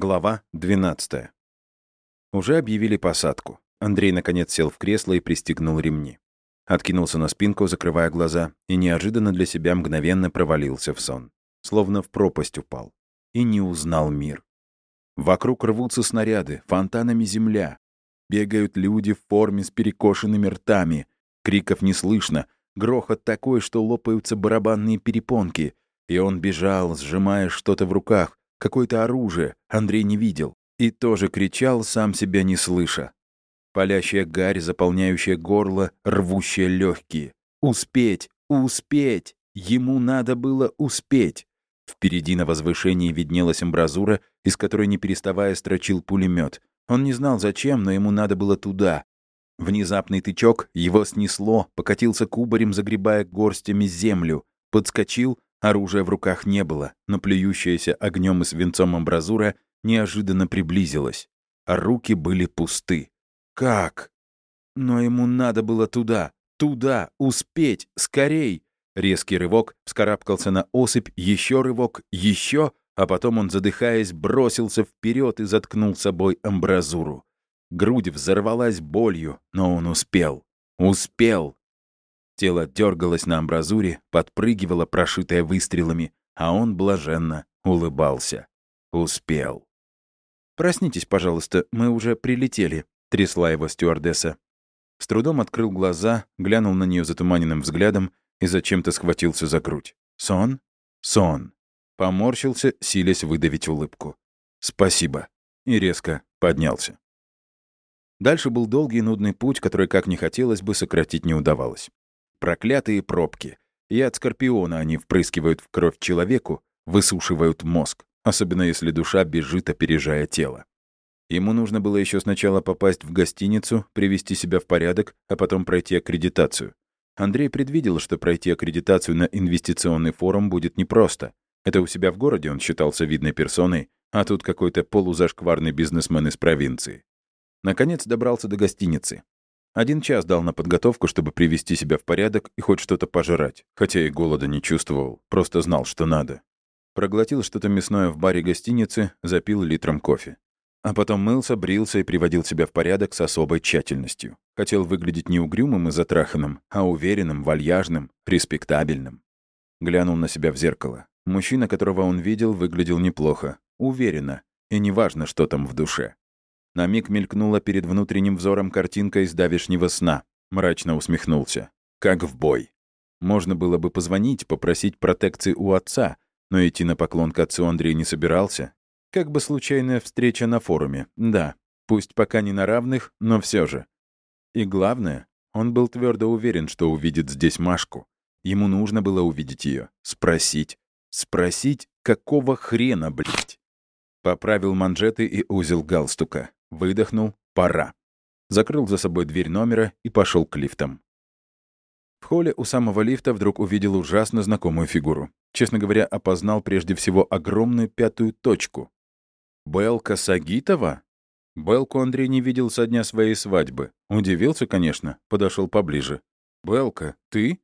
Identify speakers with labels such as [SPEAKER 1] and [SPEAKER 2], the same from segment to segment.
[SPEAKER 1] Глава 12. Уже объявили посадку. Андрей, наконец, сел в кресло и пристегнул ремни. Откинулся на спинку, закрывая глаза, и неожиданно для себя мгновенно провалился в сон. Словно в пропасть упал. И не узнал мир. Вокруг рвутся снаряды, фонтанами земля. Бегают люди в форме с перекошенными ртами. Криков не слышно. Грохот такой, что лопаются барабанные перепонки. И он бежал, сжимая что-то в руках, Какое-то оружие Андрей не видел. И тоже кричал, сам себя не слыша. Палящая гарь, заполняющая горло, рвущая легкие. Успеть! Успеть! Ему надо было успеть! Впереди на возвышении виднелась амбразура, из которой не переставая строчил пулемет. Он не знал зачем, но ему надо было туда. Внезапный тычок его снесло, покатился кубарем, загребая горстями землю. Подскочил, Оружия в руках не было, но плюющаяся огнем и свинцом амбразура неожиданно приблизилась. А руки были пусты. Как? Но ему надо было туда, туда, успеть, скорей. Резкий рывок, вскарабкался на осыпь, еще рывок, еще, а потом он, задыхаясь, бросился вперед и заткнул собой амбразуру. Грудь взорвалась болью, но он успел. Успел. Тело дергалось на амбразуре, подпрыгивало, прошитое выстрелами, а он блаженно улыбался. Успел. «Проснитесь, пожалуйста, мы уже прилетели», — трясла его стюардесса. С трудом открыл глаза, глянул на нее затуманенным взглядом и зачем-то схватился за грудь. «Сон? Сон!» Поморщился, силясь выдавить улыбку. «Спасибо!» И резко поднялся. Дальше был долгий и нудный путь, который, как не хотелось бы, сократить не удавалось. Проклятые пробки. Яд скорпиона они впрыскивают в кровь человеку, высушивают мозг, особенно если душа бежит, опережая тело. Ему нужно было еще сначала попасть в гостиницу, привести себя в порядок, а потом пройти аккредитацию. Андрей предвидел, что пройти аккредитацию на инвестиционный форум будет непросто. Это у себя в городе он считался видной персоной, а тут какой-то полузашкварный бизнесмен из провинции. Наконец добрался до гостиницы. Один час дал на подготовку, чтобы привести себя в порядок и хоть что-то пожрать, хотя и голода не чувствовал, просто знал, что надо. Проглотил что-то мясное в баре гостиницы, запил литром кофе. А потом мылся, брился и приводил себя в порядок с особой тщательностью. Хотел выглядеть не угрюмым и затраханным, а уверенным, вальяжным, респектабельным. Глянул на себя в зеркало. Мужчина, которого он видел, выглядел неплохо, уверенно, и неважно, что там в душе. На миг мелькнула перед внутренним взором картинка из давешнего сна. Мрачно усмехнулся. Как в бой. Можно было бы позвонить, попросить протекции у отца, но идти на поклон к отцу Андрей не собирался. Как бы случайная встреча на форуме. Да, пусть пока не на равных, но все же. И главное, он был твердо уверен, что увидит здесь Машку. Ему нужно было увидеть ее, спросить. Спросить, какого хрена, блядь? Поправил манжеты и узел галстука. Выдохнул. Пора. Закрыл за собой дверь номера и пошел к лифтам. В холле у самого лифта вдруг увидел ужасно знакомую фигуру. Честно говоря, опознал прежде всего огромную пятую точку. Белка Сагитова? Белку Андрей не видел со дня своей свадьбы. Удивился, конечно, подошел поближе. «Белка, ты?»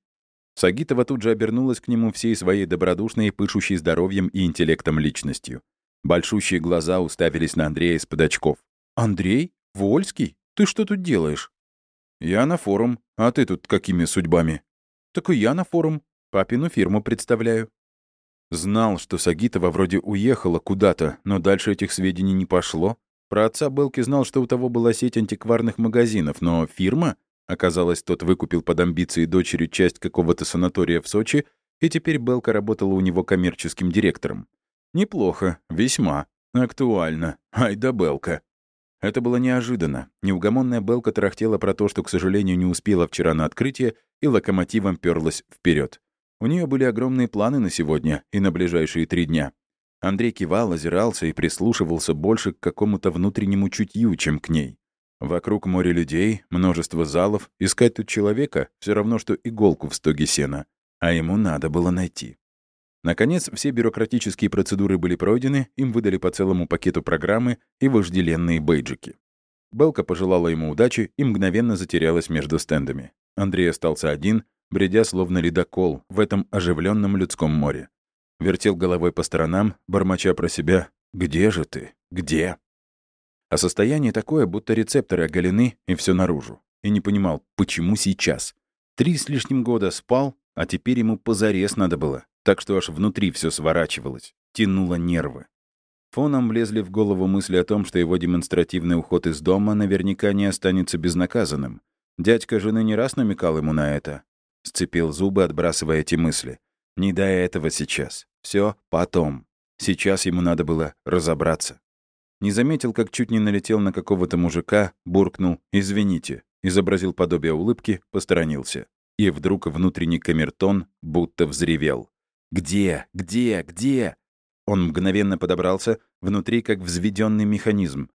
[SPEAKER 1] Сагитова тут же обернулась к нему всей своей добродушной, пышущей здоровьем и интеллектом личностью. Большущие глаза уставились на Андрея из-под очков. «Андрей? Вольский? Ты что тут делаешь?» «Я на форум. А ты тут какими судьбами?» «Так и я на форум. Папину фирму представляю». Знал, что Сагитова вроде уехала куда-то, но дальше этих сведений не пошло. Про отца Белки знал, что у того была сеть антикварных магазинов, но фирма? Оказалось, тот выкупил под амбиции дочери часть какого-то санатория в Сочи, и теперь Белка работала у него коммерческим директором. Неплохо, весьма. Актуально. Ай да Белка. Это было неожиданно. Неугомонная Белка тарахтела про то, что, к сожалению, не успела вчера на открытие, и локомотивом перлась вперед. У нее были огромные планы на сегодня и на ближайшие три дня. Андрей кивал, озирался и прислушивался больше к какому-то внутреннему чутью, чем к ней. Вокруг море людей, множество залов. Искать тут человека — все равно, что иголку в стоге сена. А ему надо было найти. Наконец, все бюрократические процедуры были пройдены, им выдали по целому пакету программы и вожделенные бейджики. Белка пожелала ему удачи и мгновенно затерялась между стендами. Андрей остался один, бредя словно ледокол в этом оживленном людском море. Вертел головой по сторонам, бормоча про себя «Где же ты? Где? А состояние такое, будто рецепторы оголены, и все наружу. И не понимал, почему сейчас. Три с лишним года спал, а теперь ему позарез надо было. Так что аж внутри все сворачивалось, тянуло нервы. Фоном влезли в голову мысли о том, что его демонстративный уход из дома наверняка не останется безнаказанным. Дядька жены не раз намекал ему на это. Сцепил зубы, отбрасывая эти мысли. Не до этого сейчас. Все потом. Сейчас ему надо было разобраться. Не заметил, как чуть не налетел на какого-то мужика, буркнул «Извините», изобразил подобие улыбки, посторонился. И вдруг внутренний камертон будто взревел. «Где? Где? Где?» Он мгновенно подобрался, внутри как взведенный механизм.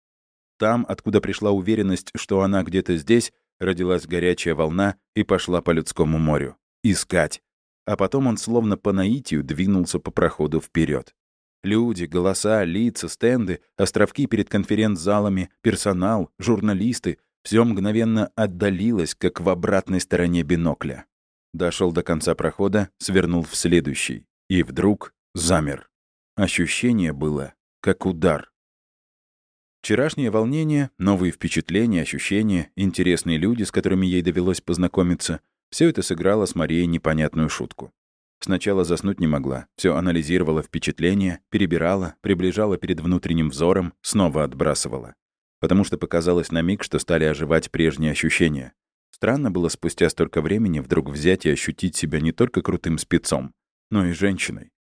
[SPEAKER 1] Там, откуда пришла уверенность, что она где-то здесь, родилась горячая волна и пошла по людскому морю. Искать. А потом он словно по наитию двинулся по проходу вперед. Люди, голоса, лица, стенды, островки перед конференц-залами, персонал, журналисты — все мгновенно отдалилось, как в обратной стороне бинокля. Дошел до конца прохода, свернул в следующий. И вдруг замер. Ощущение было, как удар. Вчерашнее волнение, новые впечатления, ощущения, интересные люди, с которыми ей довелось познакомиться — все это сыграло с Марией непонятную шутку. Сначала заснуть не могла, все анализировала впечатления, перебирала, приближала перед внутренним взором, снова отбрасывала. Потому что показалось на миг, что стали оживать прежние ощущения. Странно было спустя столько времени вдруг взять и ощутить себя не только крутым спецом, но и женщиной.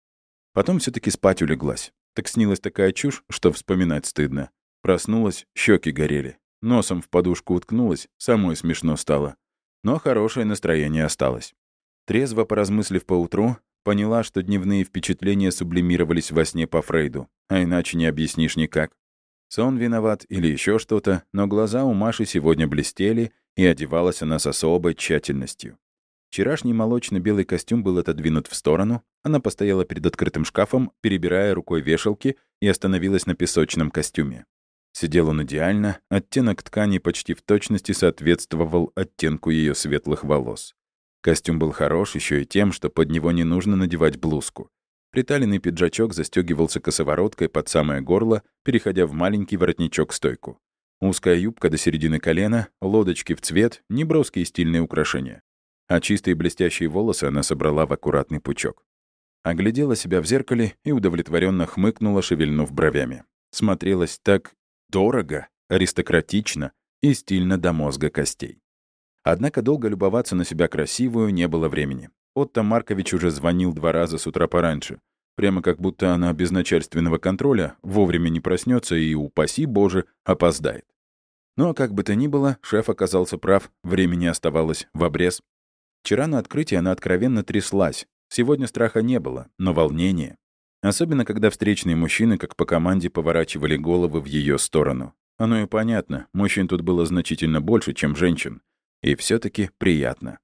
[SPEAKER 1] Потом все таки спать улеглась. Так снилась такая чушь, что вспоминать стыдно. Проснулась, щеки горели. Носом в подушку уткнулась, самой смешно стало. Но хорошее настроение осталось. Трезво поразмыслив поутру, поняла, что дневные впечатления сублимировались во сне по Фрейду, а иначе не объяснишь никак. Сон виноват или еще что-то, но глаза у Маши сегодня блестели, и одевалась она с особой тщательностью. Вчерашний молочно-белый костюм был отодвинут в сторону, она постояла перед открытым шкафом, перебирая рукой вешалки, и остановилась на песочном костюме. Сидел он идеально, оттенок ткани почти в точности соответствовал оттенку ее светлых волос. Костюм был хорош еще и тем, что под него не нужно надевать блузку. Приталенный пиджачок застегивался косовороткой под самое горло, переходя в маленький воротничок-стойку. Узкая юбка до середины колена, лодочки в цвет, неброские стильные украшения а чистые блестящие волосы она собрала в аккуратный пучок. Оглядела себя в зеркале и удовлетворенно хмыкнула, шевельнув бровями. Смотрелась так дорого, аристократично и стильно до мозга костей. Однако долго любоваться на себя красивую не было времени. Отто Маркович уже звонил два раза с утра пораньше. Прямо как будто она без начальственного контроля вовремя не проснется и, упаси Боже, опоздает. Но, как бы то ни было, шеф оказался прав, времени оставалось в обрез. Вчера на открытии она откровенно тряслась. Сегодня страха не было, но волнение. Особенно, когда встречные мужчины, как по команде, поворачивали головы в ее сторону. Оно и понятно, мужчин тут было значительно больше, чем женщин. И все таки приятно.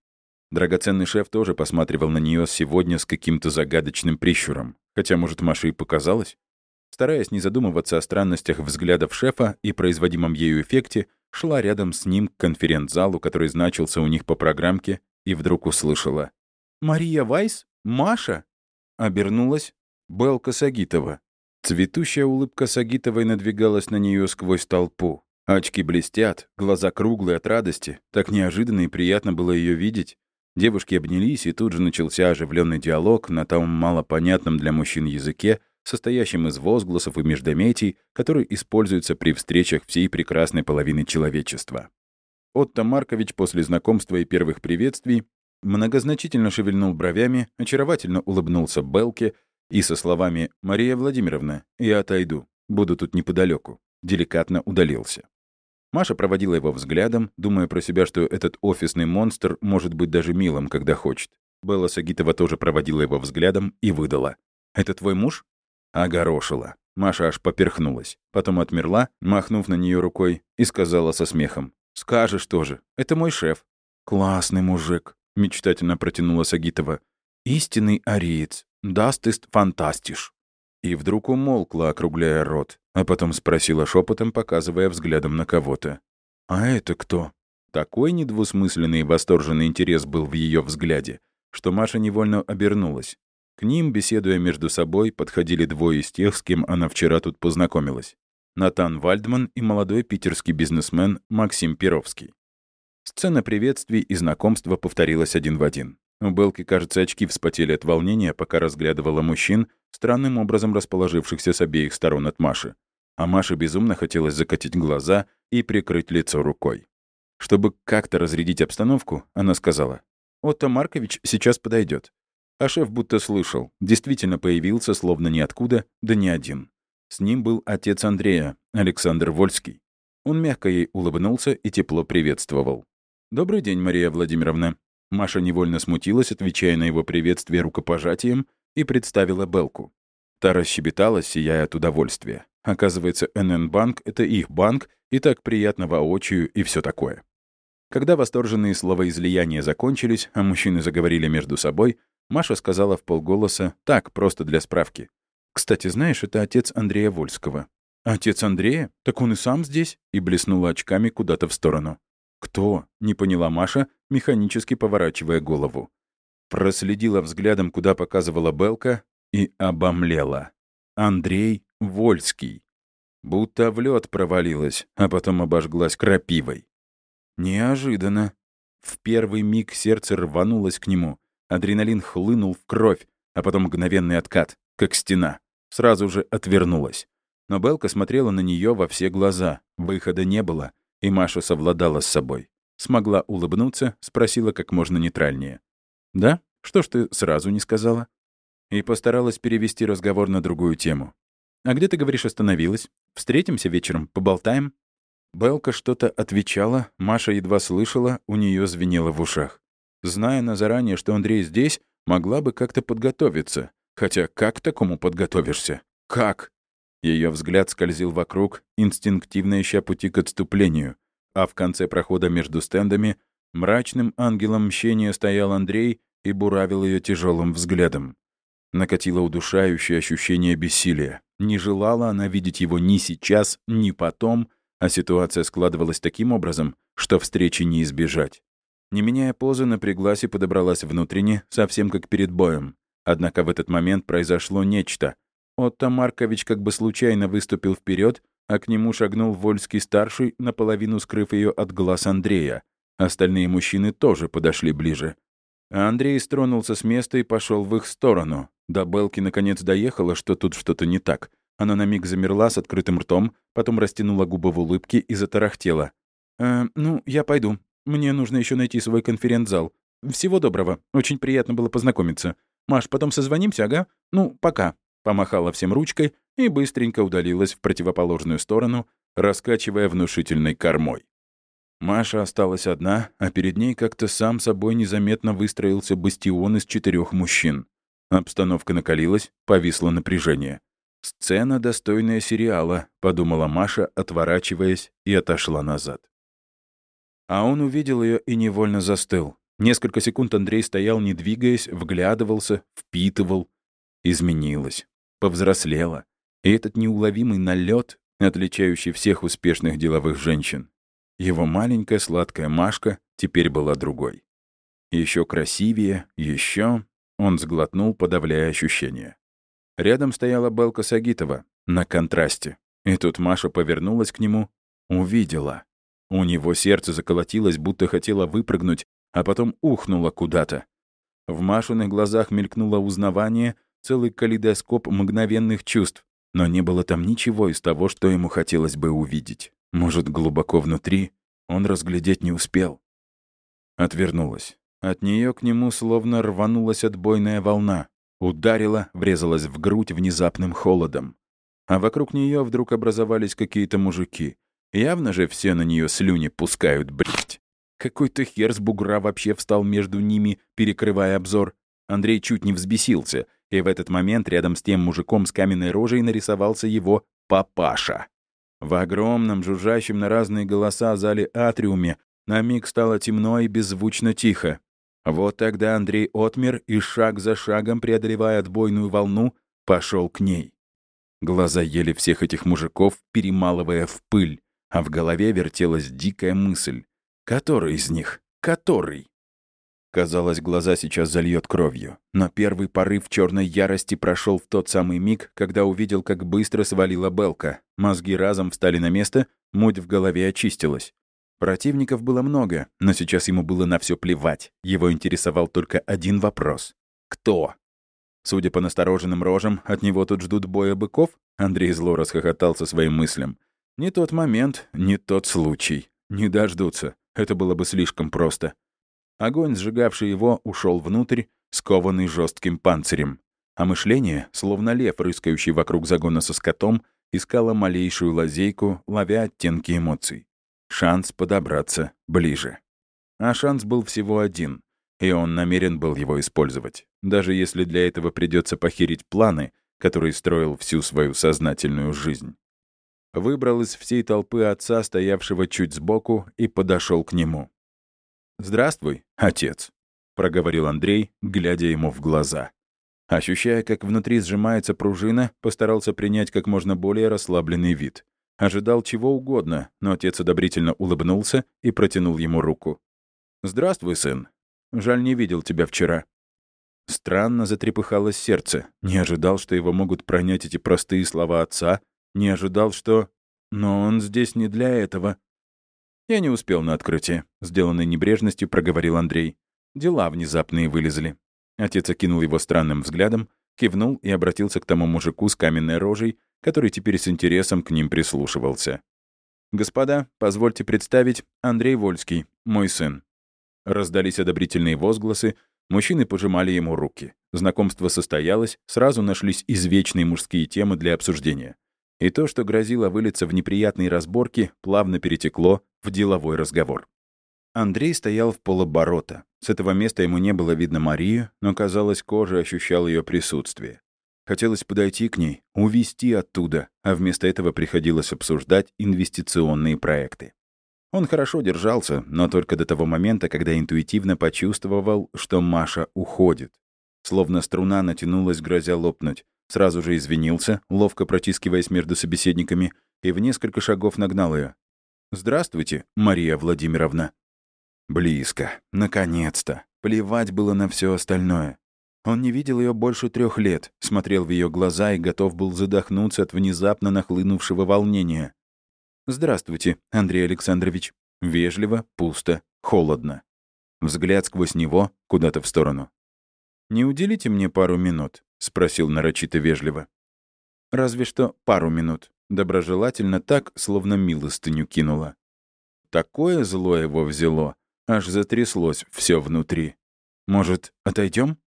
[SPEAKER 1] Драгоценный шеф тоже посматривал на нее сегодня с каким-то загадочным прищуром. Хотя, может, Маше и показалось? Стараясь не задумываться о странностях взглядов шефа и производимом ею эффекте, шла рядом с ним к конференц-залу, который значился у них по программке, и вдруг услышала. «Мария Вайс? Маша?» Обернулась. Белка Сагитова. Цветущая улыбка Сагитовой надвигалась на нее сквозь толпу. Очки блестят, глаза круглые от радости. Так неожиданно и приятно было ее видеть. Девушки обнялись, и тут же начался оживленный диалог на том малопонятном для мужчин языке, состоящем из возгласов и междометий, который используется при встречах всей прекрасной половины человечества. Отто Маркович после знакомства и первых приветствий многозначительно шевельнул бровями, очаровательно улыбнулся Белке и со словами «Мария Владимировна, я отойду, буду тут неподалеку», деликатно удалился. Маша проводила его взглядом, думая про себя, что этот офисный монстр может быть даже милым, когда хочет. Белла Сагитова тоже проводила его взглядом и выдала. «Это твой муж?» Огорошила. Маша аж поперхнулась. Потом отмерла, махнув на нее рукой, и сказала со смехом. «Скажешь тоже. Это мой шеф». «Классный мужик», — мечтательно протянула Сагитова. «Истинный ариец. Das ist fantastisch». И вдруг умолкла, округляя рот, а потом спросила шепотом, показывая взглядом на кого-то. «А это кто?» Такой недвусмысленный и восторженный интерес был в ее взгляде, что Маша невольно обернулась. К ним, беседуя между собой, подходили двое из тех, с кем она вчера тут познакомилась. Натан Вальдман и молодой питерский бизнесмен Максим Перовский. Сцена приветствий и знакомства повторилась один в один. У Белки, кажется, очки вспотели от волнения, пока разглядывала мужчин, странным образом расположившихся с обеих сторон от Маши. А Маше безумно хотелось закатить глаза и прикрыть лицо рукой. Чтобы как-то разрядить обстановку, она сказала, «Отто Маркович сейчас подойдет. А шеф будто слышал, действительно появился, словно ниоткуда, да не один. С ним был отец Андрея, Александр Вольский. Он мягко ей улыбнулся и тепло приветствовал. «Добрый день, Мария Владимировна». Маша невольно смутилась, отвечая на его приветствие рукопожатием, и представила Белку. Та расщебетала, сияя от удовольствия. Оказывается, НН-банк — это их банк, и так приятно воочию и все такое. Когда восторженные словоизлияния закончились, а мужчины заговорили между собой, Маша сказала в полголоса, так, просто для справки. «Кстати, знаешь, это отец Андрея Вольского». «Отец Андрея? Так он и сам здесь?» и блеснула очками куда-то в сторону. «Кто?» — не поняла Маша, механически поворачивая голову. Проследила взглядом, куда показывала Белка, и обомлела. Андрей Вольский. Будто в лед провалилась, а потом обожглась крапивой. Неожиданно. В первый миг сердце рванулось к нему. Адреналин хлынул в кровь, а потом мгновенный откат, как стена. Сразу же отвернулась. Но Белка смотрела на нее во все глаза. Выхода не было, и Маша совладала с собой. Смогла улыбнуться, спросила как можно нейтральнее. «Да? Что ж ты сразу не сказала?» И постаралась перевести разговор на другую тему. «А где, ты говоришь, остановилась? Встретимся вечером, поболтаем?» Белка что-то отвечала, Маша едва слышала, у нее звенело в ушах. Зная на заранее, что Андрей здесь, могла бы как-то подготовиться. Хотя как к такому подготовишься? Как? Ее взгляд скользил вокруг, инстинктивно ища пути к отступлению. А в конце прохода между стендами мрачным ангелом мщения стоял Андрей и буравил ее тяжелым взглядом. Накатило удушающее ощущение бессилия. Не желала она видеть его ни сейчас, ни потом — а ситуация складывалась таким образом, что встречи не избежать. Не меняя позы, напряглась и подобралась внутренне, совсем как перед боем. Однако в этот момент произошло нечто. Отто Маркович как бы случайно выступил вперед, а к нему шагнул Вольский-старший, наполовину скрыв ее от глаз Андрея. Остальные мужчины тоже подошли ближе. Андрей стронулся с места и пошел в их сторону. До Белки наконец доехала, что тут что-то не так. Она на миг замерла с открытым ртом, потом растянула губы в улыбке и затарахтела. «Э, «Ну, я пойду. Мне нужно еще найти свой конференц-зал. Всего доброго. Очень приятно было познакомиться. Маш, потом созвонимся, ага? Ну, пока». Помахала всем ручкой и быстренько удалилась в противоположную сторону, раскачивая внушительной кормой. Маша осталась одна, а перед ней как-то сам собой незаметно выстроился бастион из четырех мужчин. Обстановка накалилась, повисло напряжение. «Сцена, достойная сериала», — подумала Маша, отворачиваясь, и отошла назад. А он увидел ее и невольно застыл. Несколько секунд Андрей стоял, не двигаясь, вглядывался, впитывал. Изменилась, повзрослела. И этот неуловимый налет, отличающий всех успешных деловых женщин. Его маленькая сладкая Машка теперь была другой. Еще красивее, еще... Он сглотнул, подавляя ощущения. Рядом стояла Белка Сагитова, на контрасте. И тут Маша повернулась к нему, увидела. У него сердце заколотилось, будто хотело выпрыгнуть, а потом ухнуло куда-то. В Машиных глазах мелькнуло узнавание, целый калейдоскоп мгновенных чувств, но не было там ничего из того, что ему хотелось бы увидеть. Может, глубоко внутри он разглядеть не успел. Отвернулась. От нее к нему словно рванулась отбойная волна. Ударила, врезалась в грудь внезапным холодом. А вокруг нее вдруг образовались какие-то мужики. Явно же все на нее слюни пускают, блядь. Какой-то хер с бугра вообще встал между ними, перекрывая обзор. Андрей чуть не взбесился, и в этот момент рядом с тем мужиком с каменной рожей нарисовался его папаша. В огромном, жужжащем на разные голоса зале атриуме на миг стало темно и беззвучно тихо. Вот тогда Андрей отмер и шаг за шагом, преодолевая отбойную волну, пошел к ней. Глаза ели всех этих мужиков, перемалывая в пыль, а в голове вертелась дикая мысль. Который из них? Который? Казалось, глаза сейчас зальет кровью. Но первый порыв черной ярости прошел в тот самый миг, когда увидел, как быстро свалила Белка. Мозги разом встали на место, муть в голове очистилась. Противников было много, но сейчас ему было на все плевать. Его интересовал только один вопрос. Кто? Судя по настороженным рожам, от него тут ждут боя быков? Андрей зло расхохотался своим мыслям. Не тот момент, не тот случай. Не дождутся. Это было бы слишком просто. Огонь, сжигавший его, ушел внутрь, скованный жестким панцирем. А мышление, словно лев, рыскающий вокруг загона со скотом, искало малейшую лазейку, ловя оттенки эмоций. Шанс подобраться ближе. А шанс был всего один, и он намерен был его использовать, даже если для этого придется похерить планы, которые строил всю свою сознательную жизнь. Выбрал из всей толпы отца, стоявшего чуть сбоку, и подошел к нему. «Здравствуй, отец», — проговорил Андрей, глядя ему в глаза. Ощущая, как внутри сжимается пружина, постарался принять как можно более расслабленный вид. Ожидал чего угодно, но отец одобрительно улыбнулся и протянул ему руку. «Здравствуй, сын. Жаль, не видел тебя вчера». Странно затрепыхалось сердце. Не ожидал, что его могут пронять эти простые слова отца. Не ожидал, что... Но он здесь не для этого. «Я не успел на открытие», — сделанной небрежностью проговорил Андрей. Дела внезапные вылезли. Отец окинул его странным взглядом, кивнул и обратился к тому мужику с каменной рожей, который теперь с интересом к ним прислушивался. «Господа, позвольте представить Андрей Вольский, мой сын». Раздались одобрительные возгласы, мужчины пожимали ему руки. Знакомство состоялось, сразу нашлись извечные мужские темы для обсуждения. И то, что грозило вылиться в неприятные разборки, плавно перетекло в деловой разговор. Андрей стоял в полоборота. С этого места ему не было видно Марию, но, казалось, кожа ощущал ее присутствие. Хотелось подойти к ней, увести оттуда, а вместо этого приходилось обсуждать инвестиционные проекты. Он хорошо держался, но только до того момента, когда интуитивно почувствовал, что Маша уходит. Словно струна натянулась, грозя лопнуть. Сразу же извинился, ловко протискиваясь между собеседниками, и в несколько шагов нагнал ее. «Здравствуйте, Мария Владимировна». Близко. Наконец-то. Плевать было на все остальное. Он не видел ее больше трех лет, смотрел в ее глаза и готов был задохнуться от внезапно нахлынувшего волнения. «Здравствуйте, Андрей Александрович». Вежливо, пусто, холодно. Взгляд сквозь него куда-то в сторону. «Не уделите мне пару минут?» — спросил нарочито вежливо. «Разве что пару минут». Доброжелательно так, словно милостыню кинула. Такое зло его взяло, аж затряслось все внутри. «Может, отойдем?